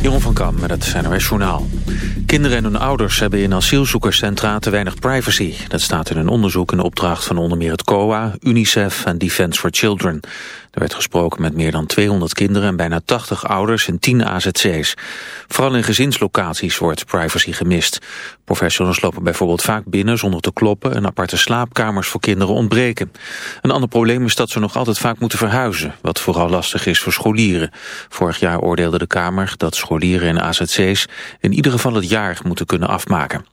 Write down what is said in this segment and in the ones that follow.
Jeroen van Kam met het NOS Journaal. Kinderen en hun ouders hebben in asielzoekerscentra te weinig privacy. Dat staat in een onderzoek in opdracht van onder meer het COA, UNICEF en Defence for Children. Er werd gesproken met meer dan 200 kinderen en bijna 80 ouders in 10 AZC's. Vooral in gezinslocaties wordt privacy gemist. Professionals lopen bijvoorbeeld vaak binnen zonder te kloppen... en aparte slaapkamers voor kinderen ontbreken. Een ander probleem is dat ze nog altijd vaak moeten verhuizen... wat vooral lastig is voor scholieren. Vorig jaar oordeelde de Kamer dat scholieren in AZC's... in ieder geval het jaar moeten kunnen afmaken.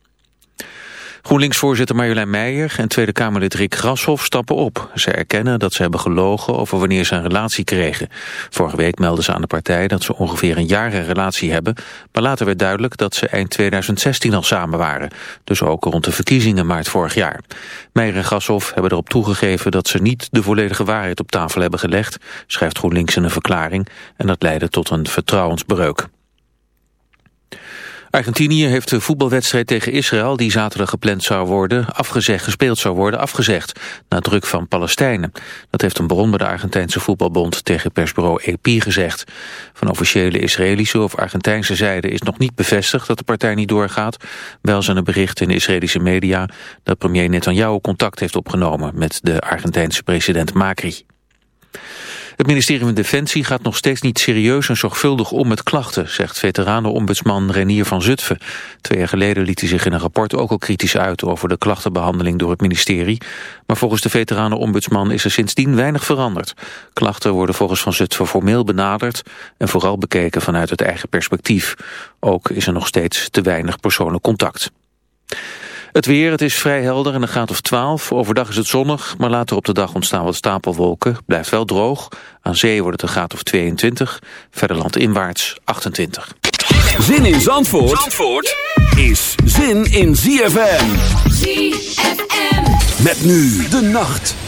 GroenLinks-voorzitter Marjolein Meijer en Tweede Kamerlid Rick Grashoff stappen op. Ze erkennen dat ze hebben gelogen over wanneer ze een relatie kregen. Vorige week meldden ze aan de partij dat ze ongeveer een jaar een relatie hebben, maar later werd duidelijk dat ze eind 2016 al samen waren. Dus ook rond de verkiezingen maart vorig jaar. Meijer en Grashoff hebben erop toegegeven dat ze niet de volledige waarheid op tafel hebben gelegd, schrijft GroenLinks in een verklaring, en dat leidde tot een vertrouwensbreuk. Argentinië heeft de voetbalwedstrijd tegen Israël, die zaterdag gepland zou worden, afgezegd, gespeeld zou worden, afgezegd, na druk van Palestijnen. Dat heeft een bron bij de Argentijnse voetbalbond tegen persbureau EP gezegd. Van officiële Israëlische of Argentijnse zijde is nog niet bevestigd dat de partij niet doorgaat. Wel zijn er berichten in de Israëlische media dat premier Netanyahu contact heeft opgenomen met de Argentijnse president Macri. Het ministerie van Defensie gaat nog steeds niet serieus en zorgvuldig om met klachten, zegt veteranenombudsman Renier van Zutphen. Twee jaar geleden liet hij zich in een rapport ook al kritisch uit over de klachtenbehandeling door het ministerie. Maar volgens de veteranenombudsman is er sindsdien weinig veranderd. Klachten worden volgens Van Zutphen formeel benaderd en vooral bekeken vanuit het eigen perspectief. Ook is er nog steeds te weinig persoonlijk contact. Het weer, het is vrij helder en een graad of 12. Overdag is het zonnig, maar later op de dag ontstaan wat stapelwolken. Blijft wel droog. Aan zee wordt het een graad of 22. Verder landinwaarts 28. Zin in Zandvoort, Zandvoort is zin in ZFM. ZFM. Met nu de nacht.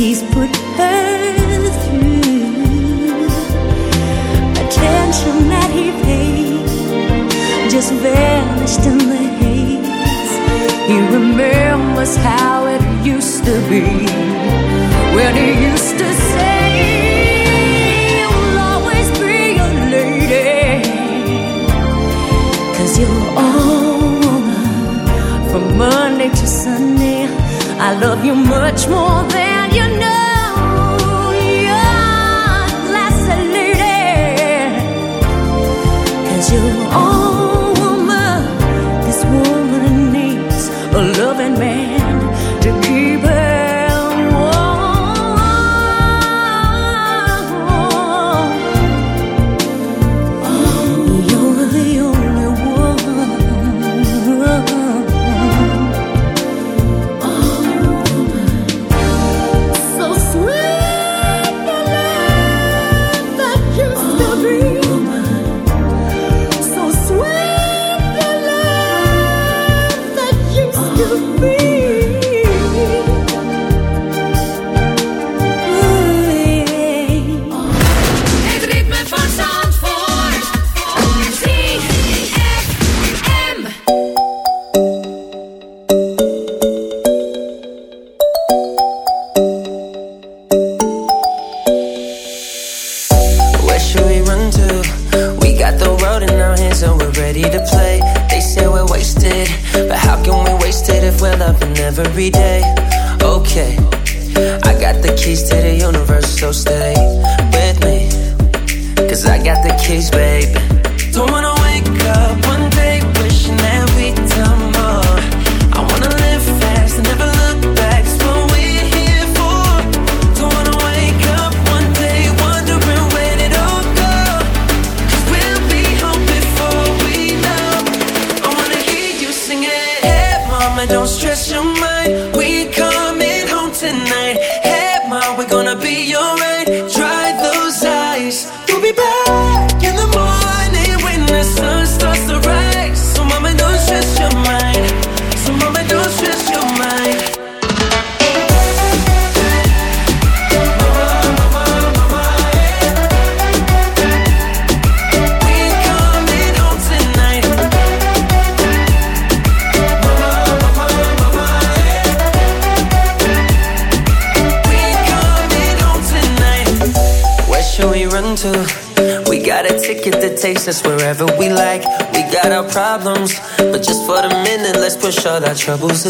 he's put her through. Attention that he paid just vanished in the haze. He remembers how it used to be when he used to say, You'll always be a lady. Cause you're woman from Monday to Sunday. I love you much more than Cause woman. This woman needs a loving man to keep troubles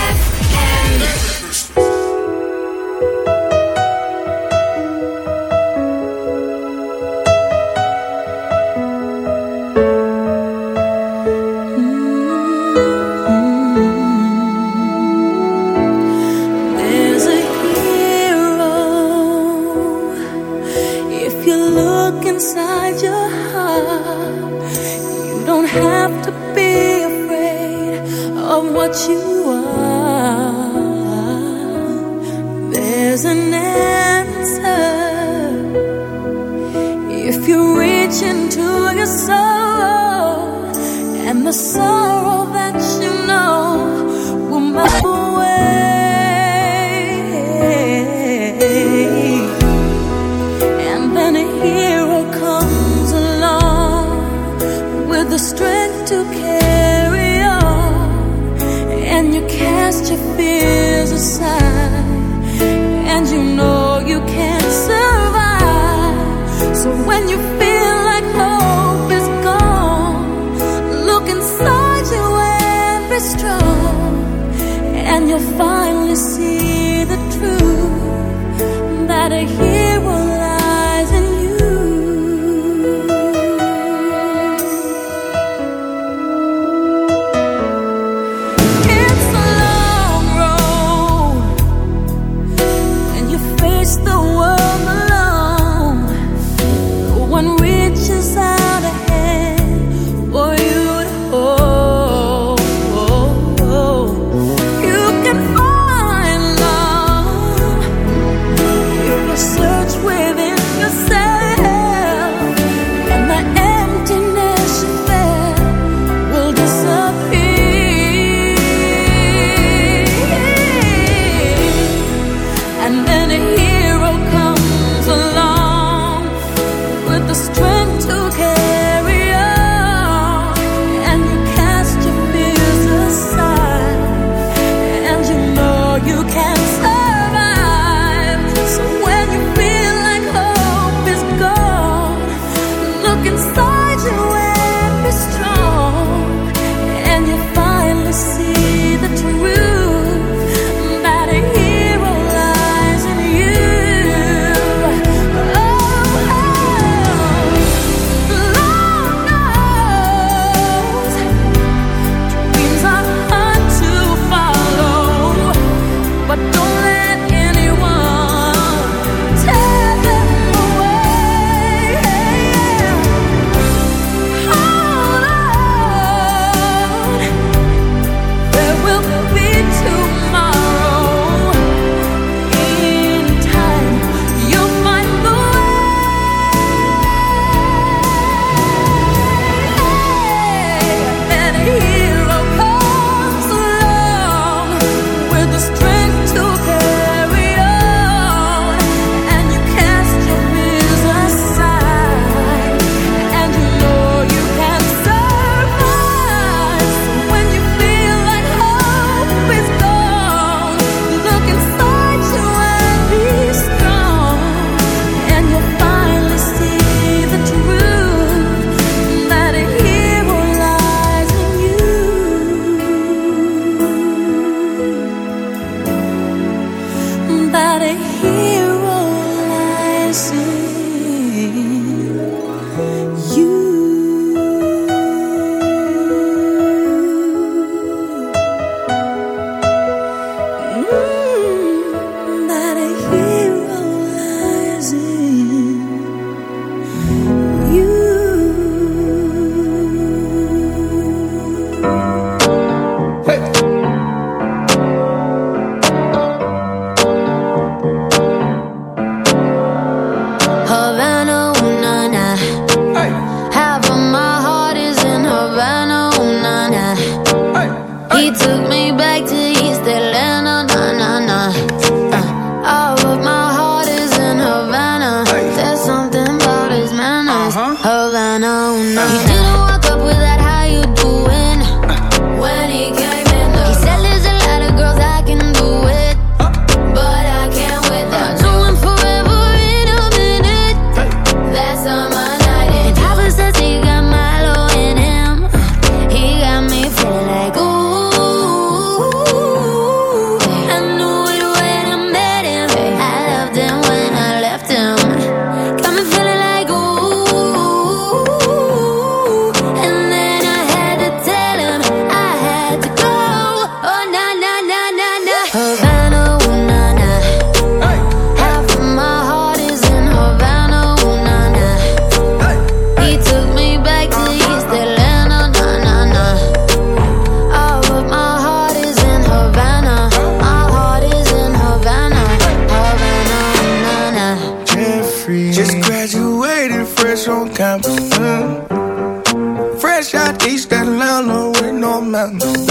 fresh on campus. Mm. Fresh out East Atlanta with no mountains.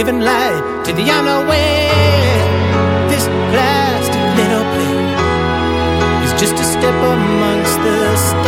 giving light to the unaware, This plastic little plane is just a step amongst the stars.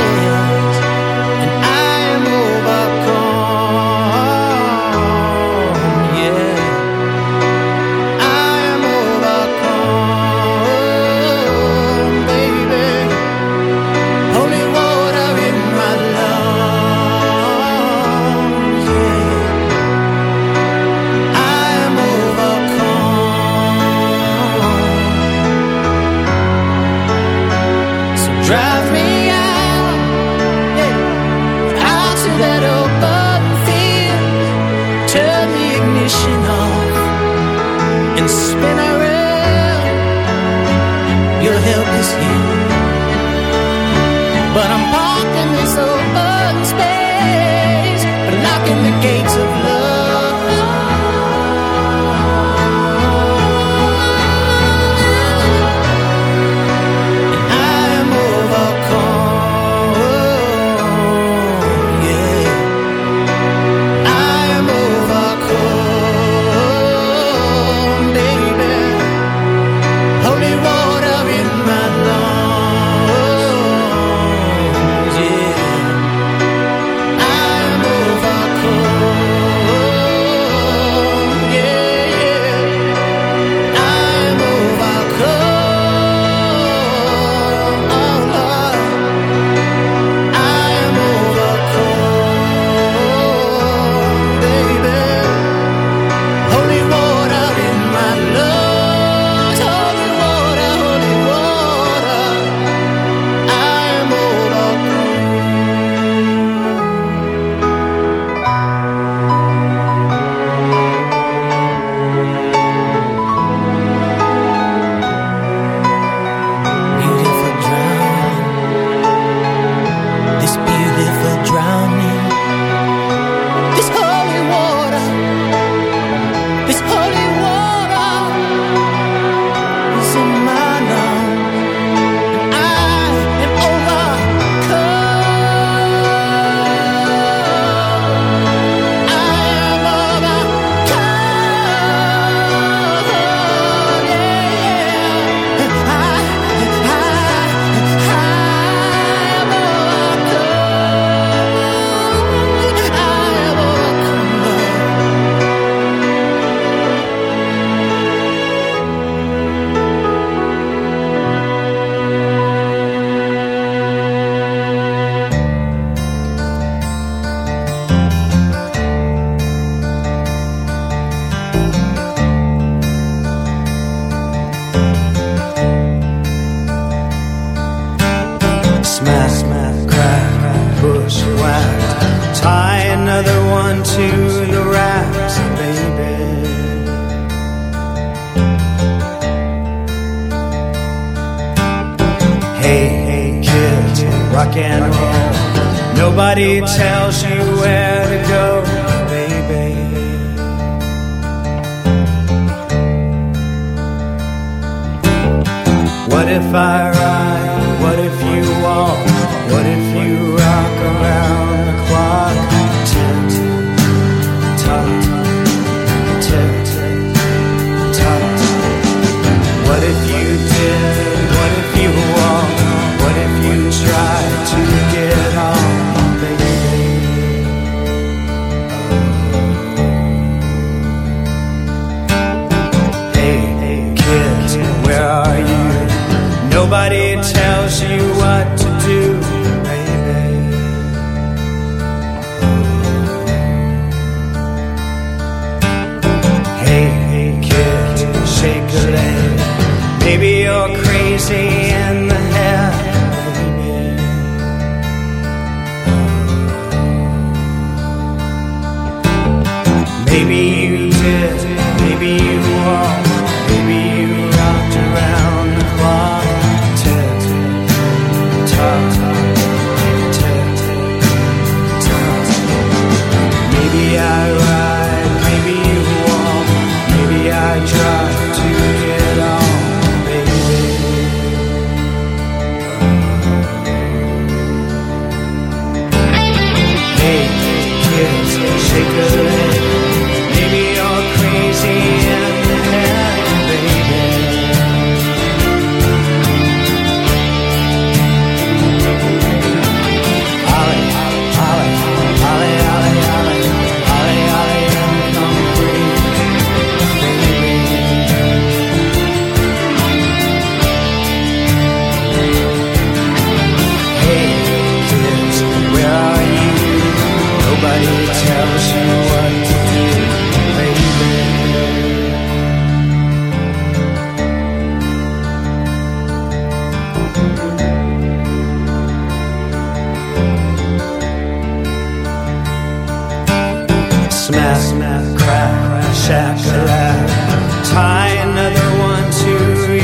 smack, smack, crack, shack, -a Tie another one to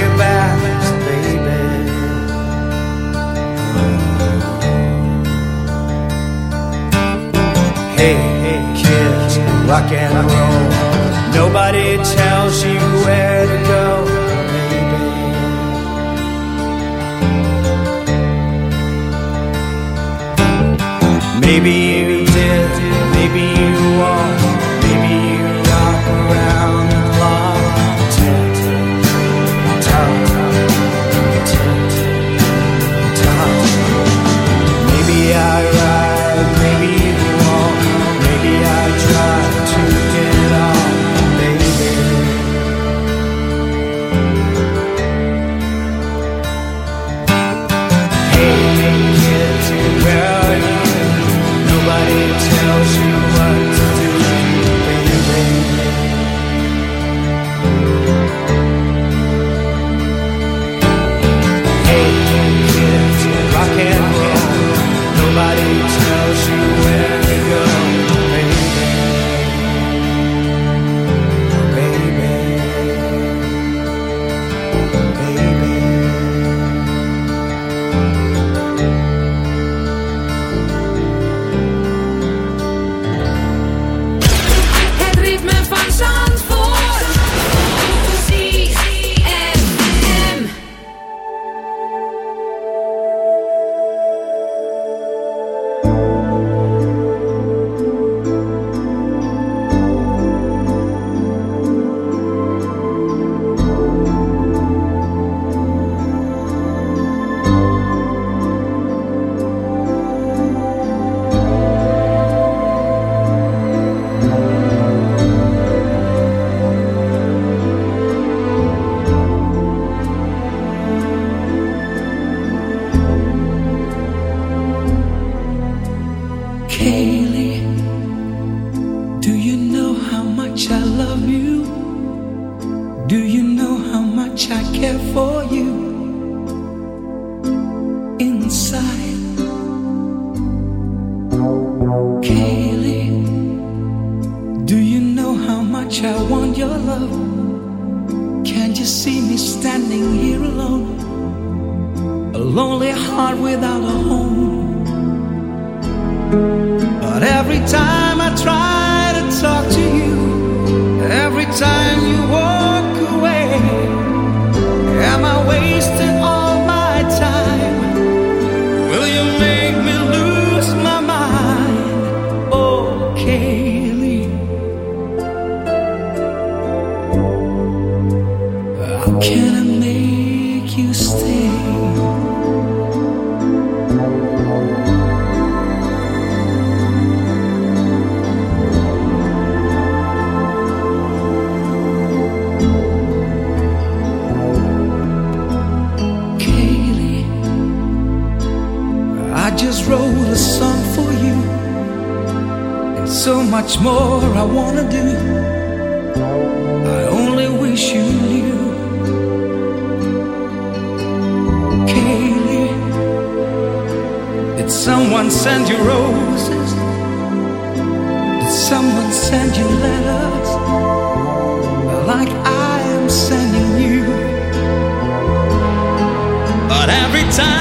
your back, baby. Hey, hey, kid, rock and roll. Nobody tells you where. send you letters like I am sending you. But every time.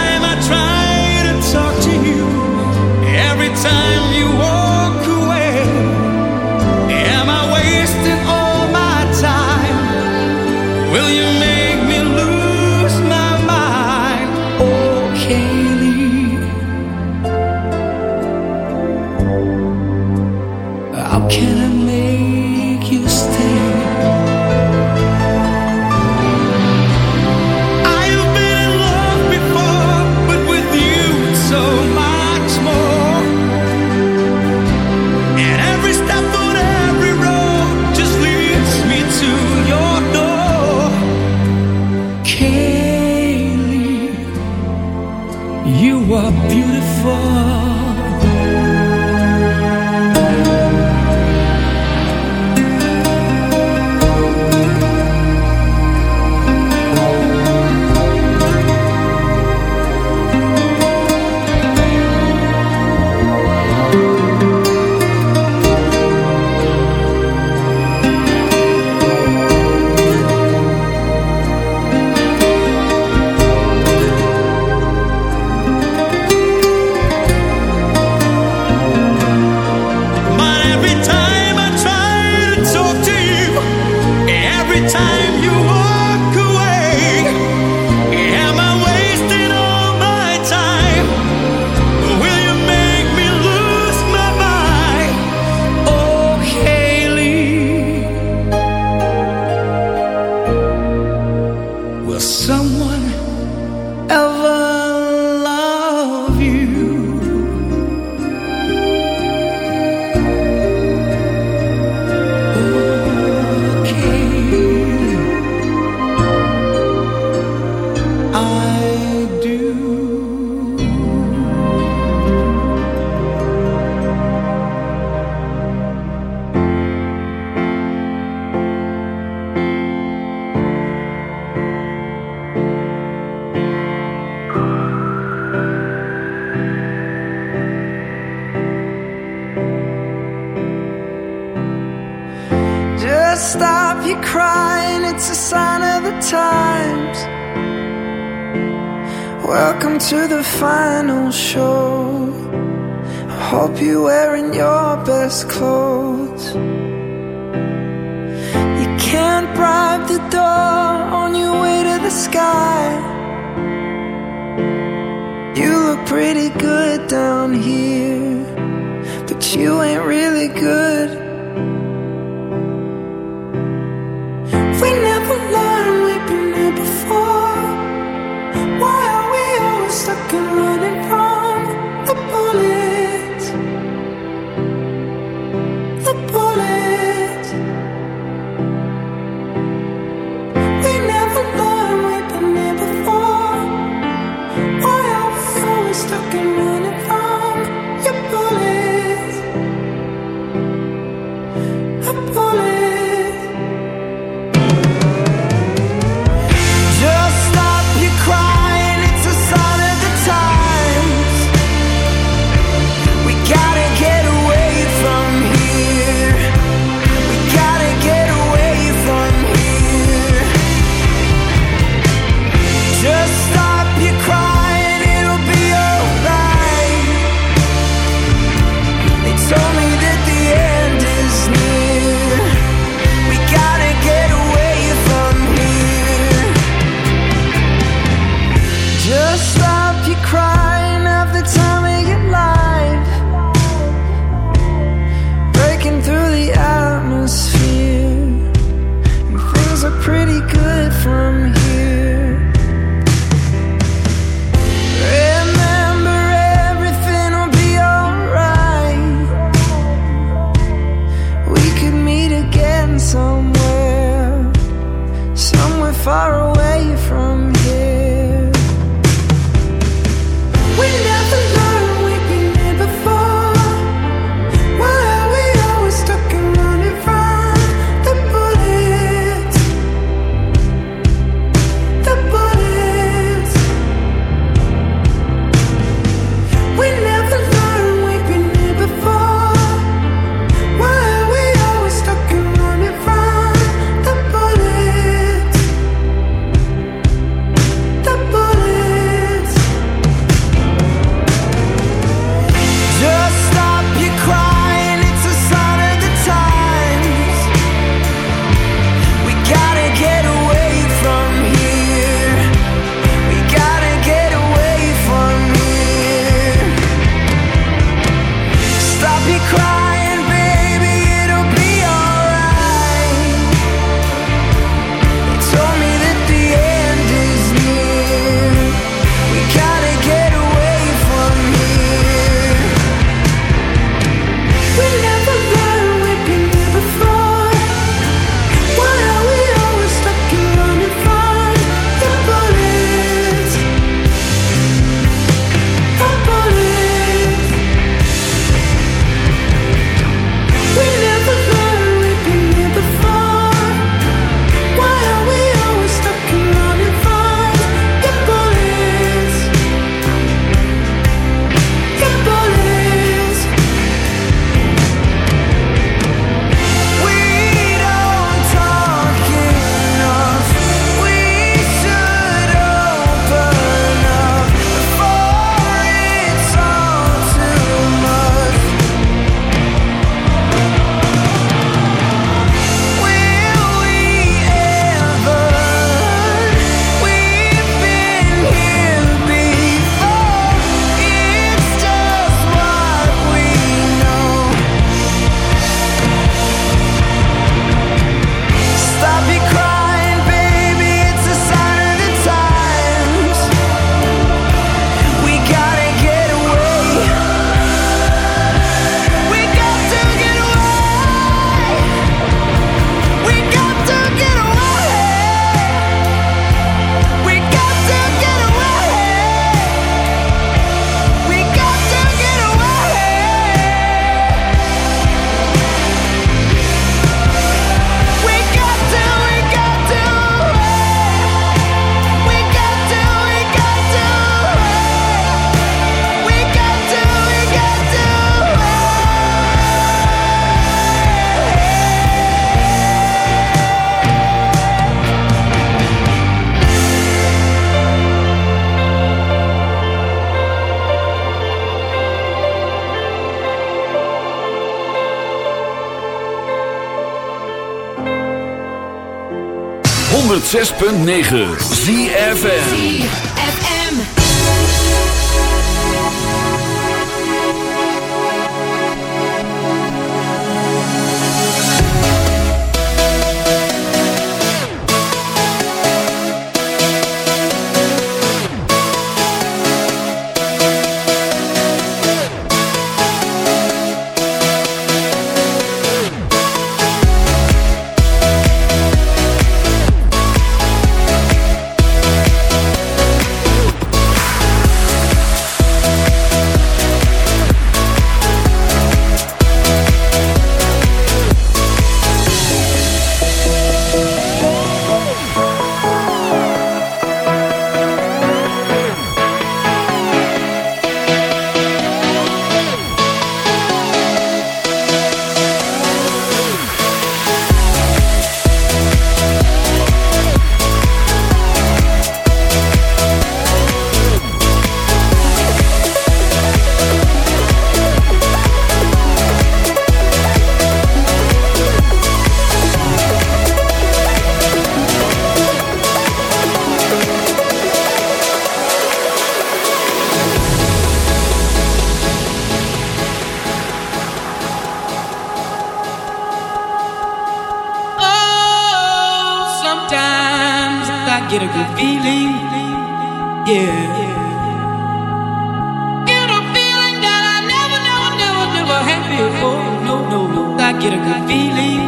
106.9 ZFM. get a good feeling.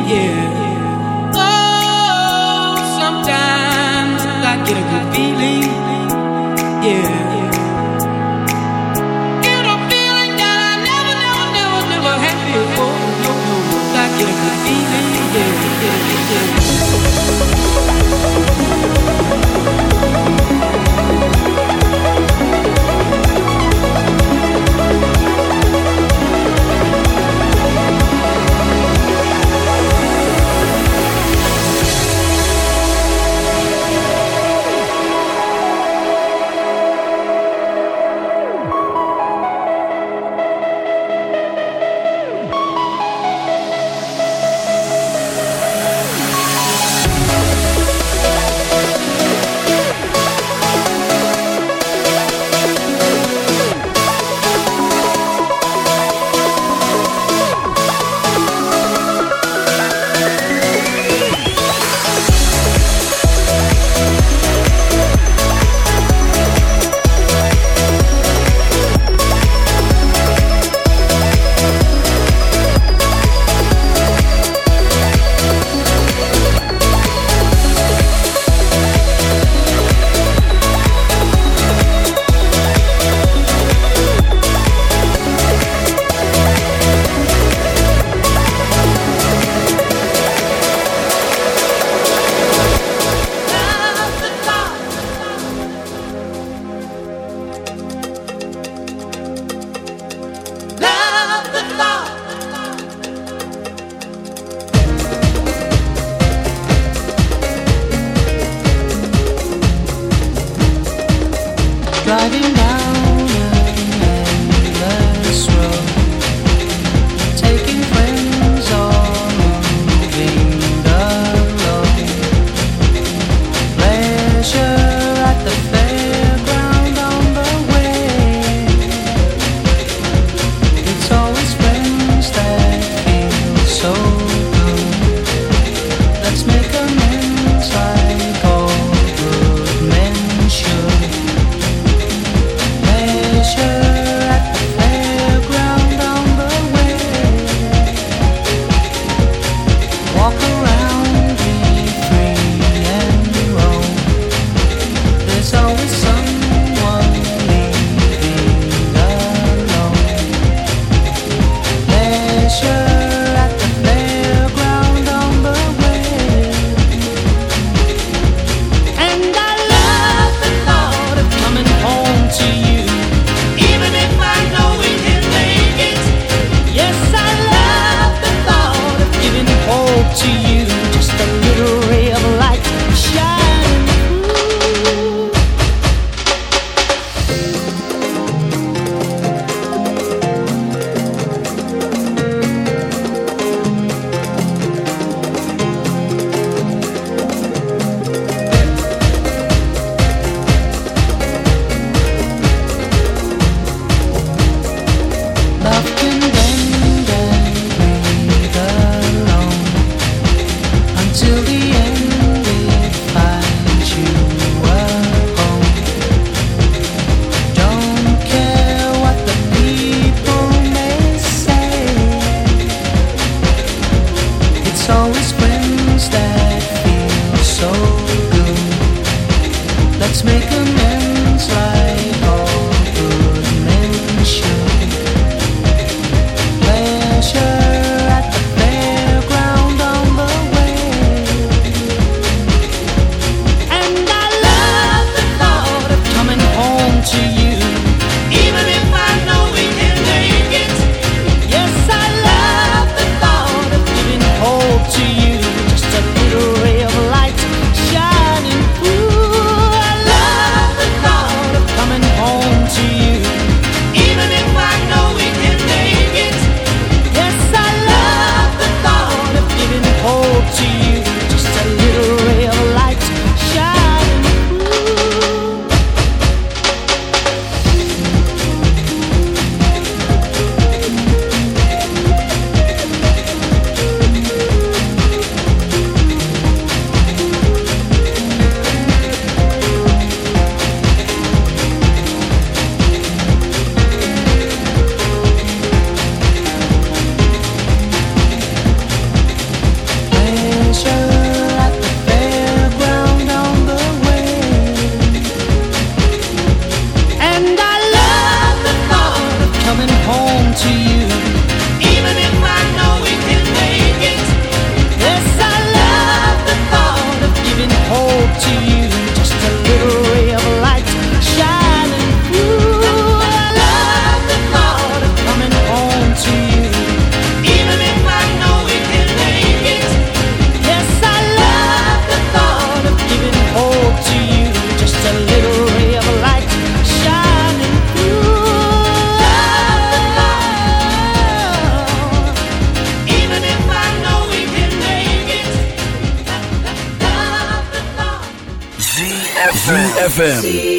ZFM.